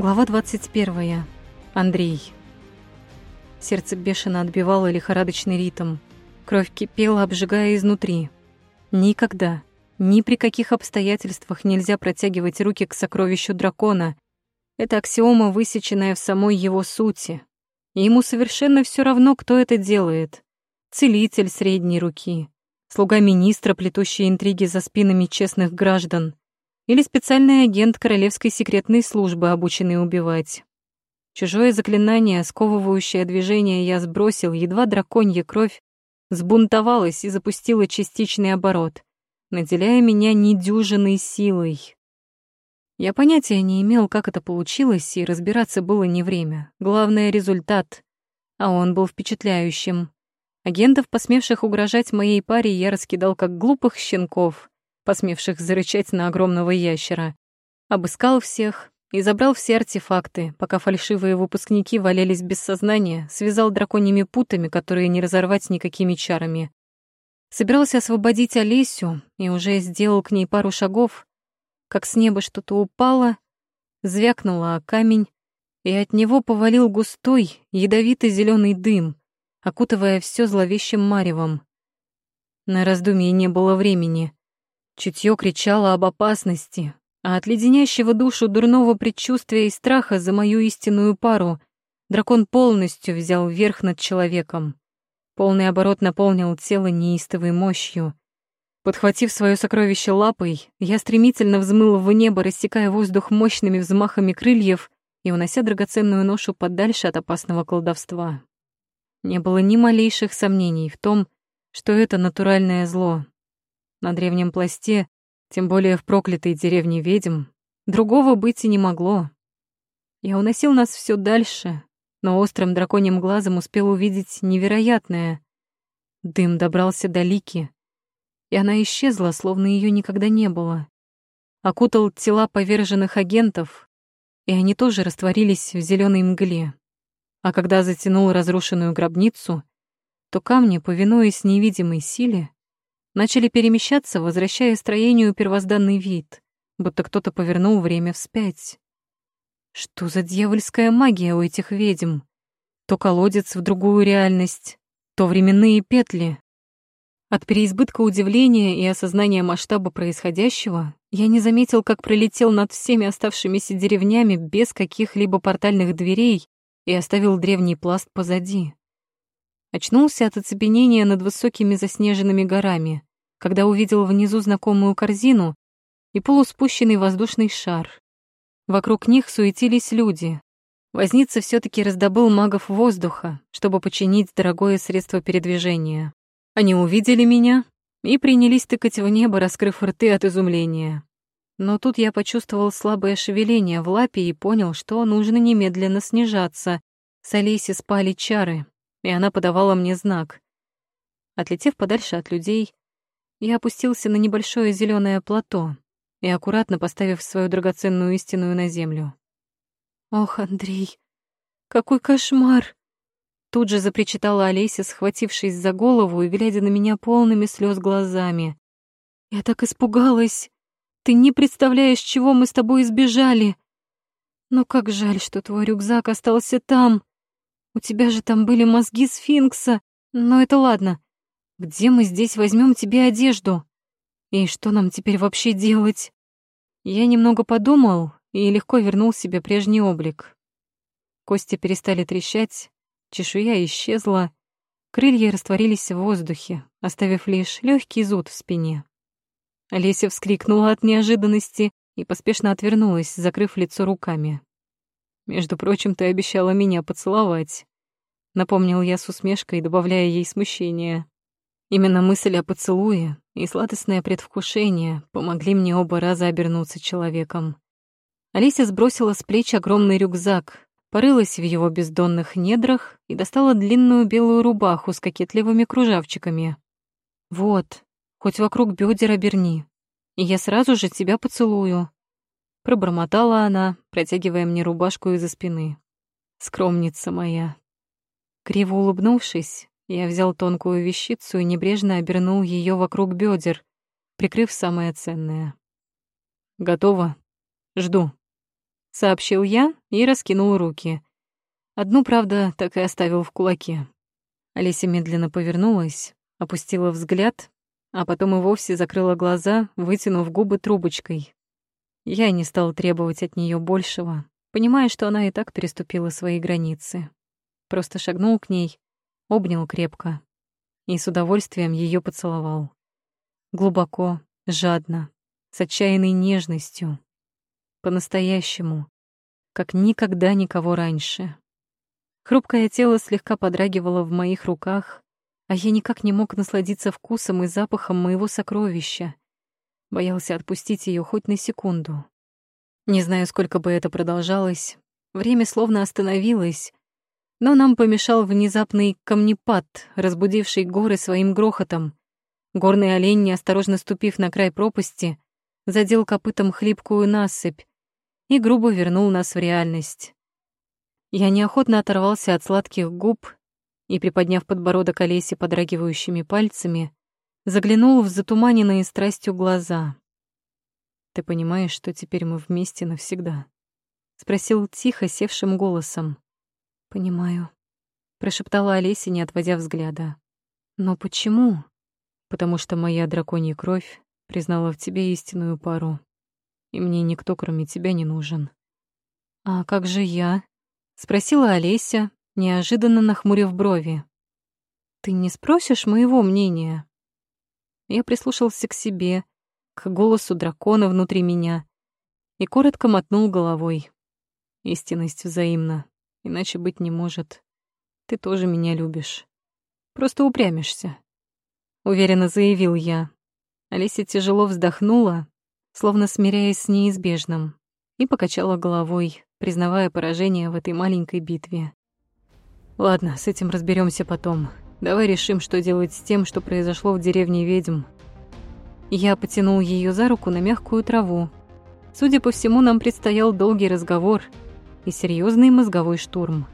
Глава 21. Андрей. Сердце бешено отбивало лихорадочный ритм. Кровь кипела, обжигая изнутри. Никогда, ни при каких обстоятельствах нельзя протягивать руки к сокровищу дракона. Это аксиома, высеченная в самой его сути. И ему совершенно все равно, кто это делает. Целитель средней руки, слуга министра, плетущий интриги за спинами честных граждан, или специальный агент королевской секретной службы, обученный убивать. Чужое заклинание, сковывающее движение, я сбросил, едва драконья кровь сбунтовалась и запустила частичный оборот, наделяя меня недюжиной силой. Я понятия не имел, как это получилось, и разбираться было не время. Главное — результат. А он был впечатляющим. Агентов, посмевших угрожать моей паре, я раскидал как глупых щенков, посмевших зарычать на огромного ящера. Обыскал всех и забрал все артефакты, пока фальшивые выпускники валялись без сознания, связал драконьими путами, которые не разорвать никакими чарами. Собирался освободить Олесю и уже сделал к ней пару шагов, как с неба что-то упало, звякнуло о камень, и от него повалил густой, ядовитый зеленый дым, окутывая все зловещим маревом. На раздумье не было времени. Чутье кричало об опасности, а от леденящего душу дурного предчувствия и страха за мою истинную пару дракон полностью взял верх над человеком. Полный оборот наполнил тело неистовой мощью. Подхватив свое сокровище лапой, я стремительно взмыл в небо, рассекая воздух мощными взмахами крыльев и унося драгоценную ношу подальше от опасного колдовства. Не было ни малейших сомнений в том, что это натуральное зло, на древнем пласте, тем более в проклятой деревне ведьм, другого быть и не могло. Я уносил нас все дальше, но острым драконьим глазом успел увидеть невероятное. Дым добрался до Лики, и она исчезла, словно ее никогда не было. Окутал тела поверженных агентов, и они тоже растворились в зеленой мгле. А когда затянул разрушенную гробницу, то камни, повинуясь невидимой силе, начали перемещаться, возвращая строению первозданный вид, будто кто-то повернул время вспять. Что за дьявольская магия у этих ведьм? То колодец в другую реальность, то временные петли. От переизбытка удивления и осознания масштаба происходящего я не заметил, как пролетел над всеми оставшимися деревнями без каких-либо портальных дверей и оставил древний пласт позади. Очнулся от оцепенения над высокими заснеженными горами, когда увидел внизу знакомую корзину и полуспущенный воздушный шар. Вокруг них суетились люди. Возница все таки раздобыл магов воздуха, чтобы починить дорогое средство передвижения. Они увидели меня и принялись тыкать в небо, раскрыв рты от изумления. Но тут я почувствовал слабое шевеление в лапе и понял, что нужно немедленно снижаться. С Олеси спали чары, и она подавала мне знак. Отлетев подальше от людей, я опустился на небольшое зеленое плато и аккуратно поставив свою драгоценную истинную на землю. «Ох, Андрей, какой кошмар!» Тут же запричитала Олеся, схватившись за голову и глядя на меня полными слез глазами. «Я так испугалась! Ты не представляешь, чего мы с тобой избежали! Но как жаль, что твой рюкзак остался там!» У тебя же там были мозги сфинкса. Но это ладно. Где мы здесь возьмем тебе одежду? И что нам теперь вообще делать? Я немного подумал и легко вернул себе прежний облик. Кости перестали трещать, чешуя исчезла, крылья растворились в воздухе, оставив лишь легкий зуд в спине. Олеся вскрикнула от неожиданности и поспешно отвернулась, закрыв лицо руками. Между прочим, ты обещала меня поцеловать. Напомнил я с усмешкой, добавляя ей смущение. Именно мысль о поцелуе и сладостное предвкушение помогли мне оба раза обернуться человеком. Алисия сбросила с плеч огромный рюкзак, порылась в его бездонных недрах и достала длинную белую рубаху с кокетливыми кружавчиками. «Вот, хоть вокруг бедер оберни, и я сразу же тебя поцелую», Пробормотала она, протягивая мне рубашку из-за спины. Скромница моя. Криво улыбнувшись, я взял тонкую вещицу и небрежно обернул ее вокруг бедер, прикрыв самое ценное. «Готово. Жду». — сообщил я и раскинул руки. Одну, правда, так и оставил в кулаке. Олеся медленно повернулась, опустила взгляд, а потом и вовсе закрыла глаза, вытянув губы трубочкой. Я не стал требовать от нее большего, понимая, что она и так переступила свои границы. Просто шагнул к ней, обнял крепко и с удовольствием ее поцеловал. Глубоко, жадно, с отчаянной нежностью. По-настоящему, как никогда никого раньше. Хрупкое тело слегка подрагивало в моих руках, а я никак не мог насладиться вкусом и запахом моего сокровища. Боялся отпустить ее хоть на секунду. Не знаю, сколько бы это продолжалось. Время словно остановилось, но нам помешал внезапный камнепад, разбудивший горы своим грохотом. Горный олень, неосторожно ступив на край пропасти, задел копытом хлипкую насыпь и грубо вернул нас в реальность. Я неохотно оторвался от сладких губ и, приподняв подбородок Олеси подрагивающими пальцами, заглянул в затуманенные страстью глаза. «Ты понимаешь, что теперь мы вместе навсегда?» — спросил тихо, севшим голосом. «Понимаю», — прошептала Олеся, не отводя взгляда. «Но почему?» «Потому что моя драконья кровь признала в тебе истинную пару, и мне никто, кроме тебя, не нужен». «А как же я?» — спросила Олеся, неожиданно нахмурив брови. «Ты не спросишь моего мнения?» Я прислушался к себе, к голосу дракона внутри меня и коротко мотнул головой. Истинность взаимна, иначе быть не может. Ты тоже меня любишь. Просто упрямишься. Уверенно заявил я. Алисия тяжело вздохнула, словно смиряясь с неизбежным, и покачала головой, признавая поражение в этой маленькой битве. Ладно, с этим разберемся потом. Давай решим, что делать с тем, что произошло в деревне ведьм. Я потянул ее за руку на мягкую траву. Судя по всему, нам предстоял долгий разговор и серьезный мозговой штурм.